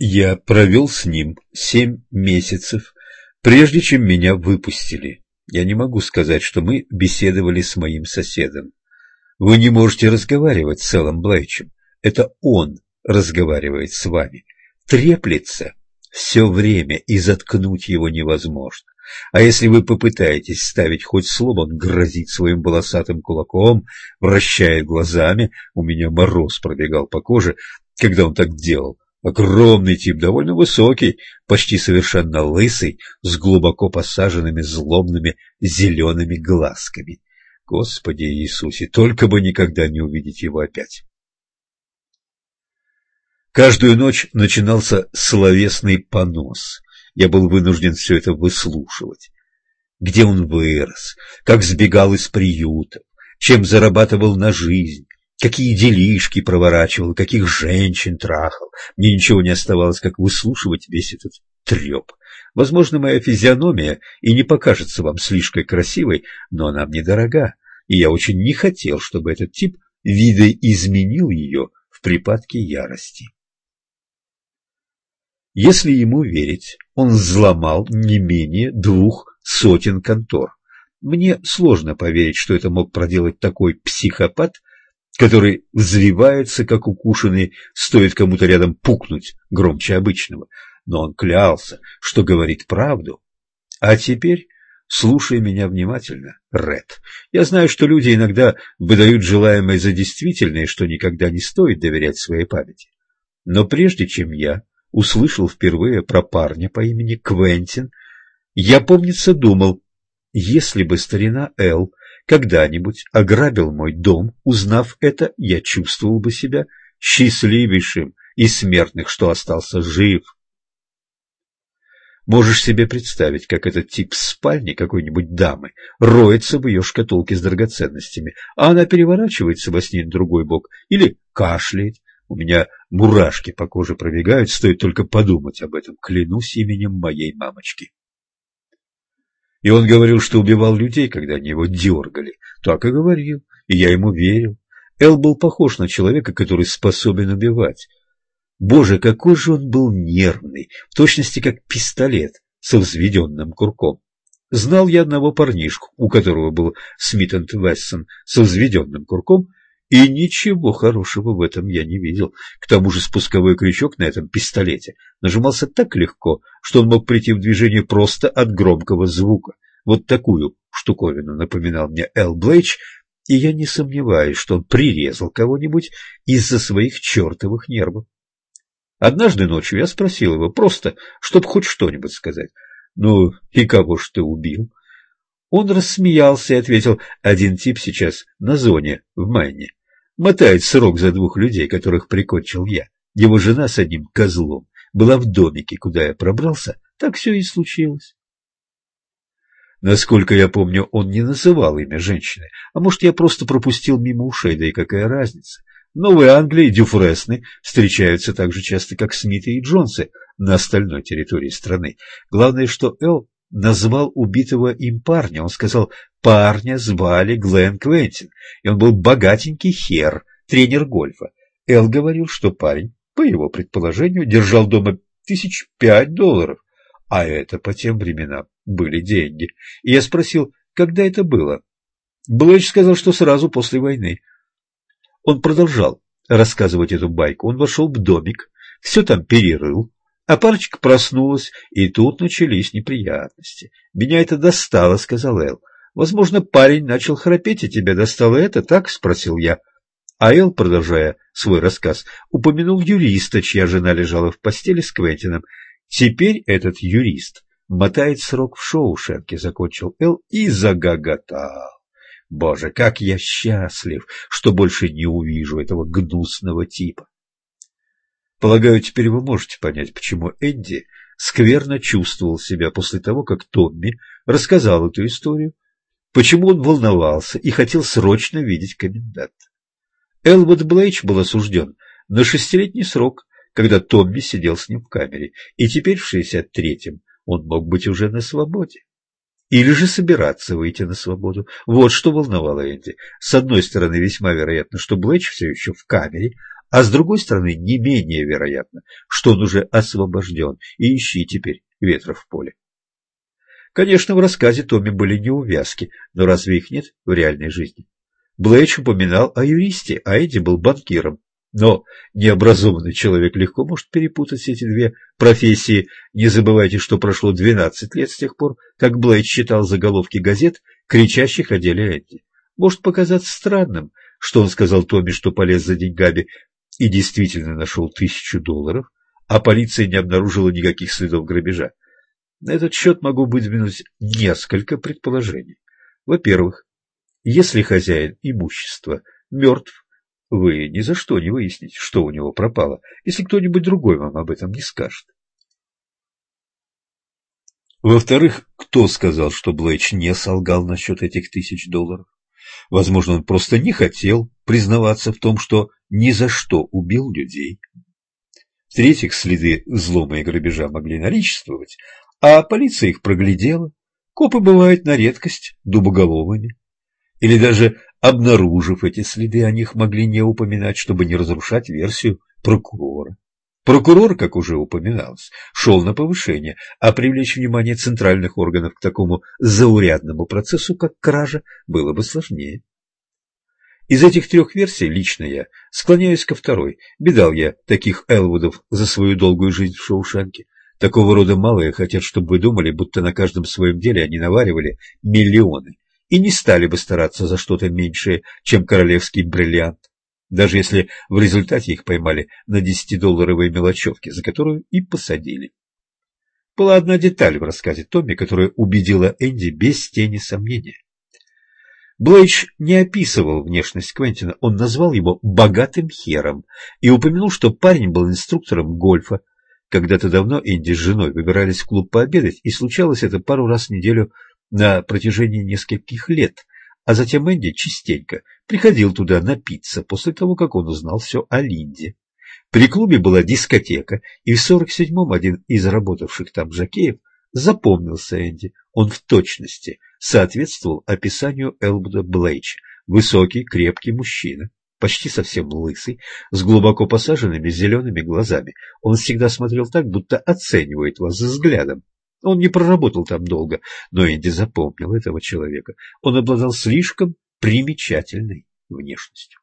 Я провел с ним семь месяцев, прежде чем меня выпустили. Я не могу сказать, что мы беседовали с моим соседом. Вы не можете разговаривать с Эллом Блейчем. Это он разговаривает с вами. Треплется все время, и заткнуть его невозможно. А если вы попытаетесь ставить хоть слово, он грозит своим волосатым кулаком, вращает глазами. У меня мороз пробегал по коже, когда он так делал. Огромный тип, довольно высокий, почти совершенно лысый, с глубоко посаженными злобными зелеными глазками. Господи Иисусе, только бы никогда не увидеть его опять. Каждую ночь начинался словесный понос. Я был вынужден все это выслушивать. Где он вырос, как сбегал из приютов, чем зарабатывал на жизнь, какие делишки проворачивал, каких женщин трахал. Мне ничего не оставалось, как выслушивать весь этот треп. Возможно, моя физиономия и не покажется вам слишком красивой, но она мне дорога, и я очень не хотел, чтобы этот тип видоизменил ее в припадке ярости. Если ему верить, он взломал не менее двух сотен контор. Мне сложно поверить, что это мог проделать такой психопат, который взвивается, как укушенный, стоит кому-то рядом пукнуть громче обычного. Но он клялся, что говорит правду. А теперь слушай меня внимательно, Ред. Я знаю, что люди иногда выдают желаемое за действительное, что никогда не стоит доверять своей памяти. Но прежде чем я услышал впервые про парня по имени Квентин, я, помнится, думал, если бы старина Эл когда-нибудь ограбил мой дом, узнав это, я чувствовал бы себя счастливейшим из смертных, что остался жив. Можешь себе представить, как этот тип в спальне какой-нибудь дамы роется в ее шкатулке с драгоценностями, а она переворачивается во сне на другой бок или кашляет, у меня мурашки по коже пробегают, стоит только подумать об этом, клянусь именем моей мамочки. И он говорил, что убивал людей, когда они его дергали. Так и говорил, и я ему верил. Эл был похож на человека, который способен убивать. Боже, какой же он был нервный, в точности как пистолет со взведенным курком. Знал я одного парнишку, у которого был Смит энд Вессон со взведенным курком, и ничего хорошего в этом я не видел. К тому же спусковой крючок на этом пистолете нажимался так легко, что он мог прийти в движение просто от громкого звука. Вот такую штуковину напоминал мне Эл Блейч, и я не сомневаюсь, что он прирезал кого-нибудь из-за своих чертовых нервов. Однажды ночью я спросил его просто, чтобы хоть что-нибудь сказать. «Ну, и кого ж ты убил?» Он рассмеялся и ответил, «Один тип сейчас на зоне в Майне мотает срок за двух людей, которых прикончил я. Его жена с одним козлом была в домике, куда я пробрался, так все и случилось. Насколько я помню, он не называл имя женщины, а может, я просто пропустил мимо ушей, да и какая разница. В Новой Англии дюфресны встречаются так же часто, как Смиты и Джонсы на остальной территории страны. Главное, что Эл назвал убитого им парня. Он сказал, парня звали Глен Квентин, и он был богатенький хер, тренер гольфа. Эл говорил, что парень, по его предположению, держал дома тысяч пять долларов, а это по тем временам были деньги. И я спросил, когда это было? Блэч сказал, что сразу после войны. Он продолжал рассказывать эту байку. Он вошел в домик, все там перерыл, а парочка проснулась, и тут начались неприятности. «Меня это достало», — сказал Эл. «Возможно, парень начал храпеть, и тебя достало это, так?» — спросил я. А Эл, продолжая свой рассказ, упомянул юриста, чья жена лежала в постели с Квентином. Теперь этот юрист мотает срок в Шоушенке, закончил Эл и загоготал. Боже, как я счастлив, что больше не увижу этого гнусного типа. Полагаю, теперь вы можете понять, почему Энди скверно чувствовал себя после того, как Томми рассказал эту историю, почему он волновался и хотел срочно видеть коменданта. Элвуд Блейч был осужден на шестилетний срок, когда Томми сидел с ним в камере, и теперь в 63-м он мог быть уже на свободе. Или же собираться выйти на свободу. Вот что волновало Энди. С одной стороны, весьма вероятно, что Блэч все еще в камере, а с другой стороны не менее вероятно, что он уже освобожден, и ищи теперь ветра в поле. Конечно, в рассказе Томми были неувязки, но разве их нет в реальной жизни? Блэч упоминал о юристе, а Эдди был банкиром. Но необразованный человек легко может перепутать эти две профессии. Не забывайте, что прошло 12 лет с тех пор, как Блэйд читал заголовки газет, кричащих о деле Эдди. Может показаться странным, что он сказал Томми, что полез за деньгами и действительно нашел тысячу долларов, а полиция не обнаружила никаких следов грабежа. На этот счет могу выдвинуть несколько предположений. Во-первых, если хозяин имущества мертв, вы ни за что не выясните, что у него пропало, если кто-нибудь другой вам об этом не скажет. Во-вторых, кто сказал, что Блэч не солгал насчет этих тысяч долларов? Возможно, он просто не хотел признаваться в том, что ни за что убил людей. В-третьих, следы взлома и грабежа могли наличествовать, а полиция их проглядела. Копы бывают на редкость дубоголовыми. Или даже обнаружив эти следы, о них могли не упоминать, чтобы не разрушать версию прокурора. Прокурор, как уже упоминалось, шел на повышение, а привлечь внимание центральных органов к такому заурядному процессу, как кража, было бы сложнее. Из этих трех версий лично я склоняюсь ко второй. Бедал я таких Элвудов за свою долгую жизнь в Шоушенке. Такого рода малые хотят, чтобы вы думали, будто на каждом своем деле они наваривали миллионы и не стали бы стараться за что-то меньшее, чем королевский бриллиант, даже если в результате их поймали на десятидолларовой мелочевке, за которую и посадили. Была одна деталь в рассказе Томми, которая убедила Энди без тени сомнения. Блейч не описывал внешность Квентина, он назвал его «богатым хером» и упомянул, что парень был инструктором гольфа. Когда-то давно Энди с женой выбирались в клуб пообедать, и случалось это пару раз в неделю на протяжении нескольких лет, а затем Энди частенько приходил туда напиться после того, как он узнал все о Линде. При клубе была дискотека, и в 47-м один из работавших там жакеев запомнился Энди. Он в точности соответствовал описанию Элбуда Блейча. Высокий, крепкий мужчина, почти совсем лысый, с глубоко посаженными зелеными глазами. Он всегда смотрел так, будто оценивает вас взглядом. Он не проработал там долго, но Энди запомнил этого человека. Он обладал слишком примечательной внешностью.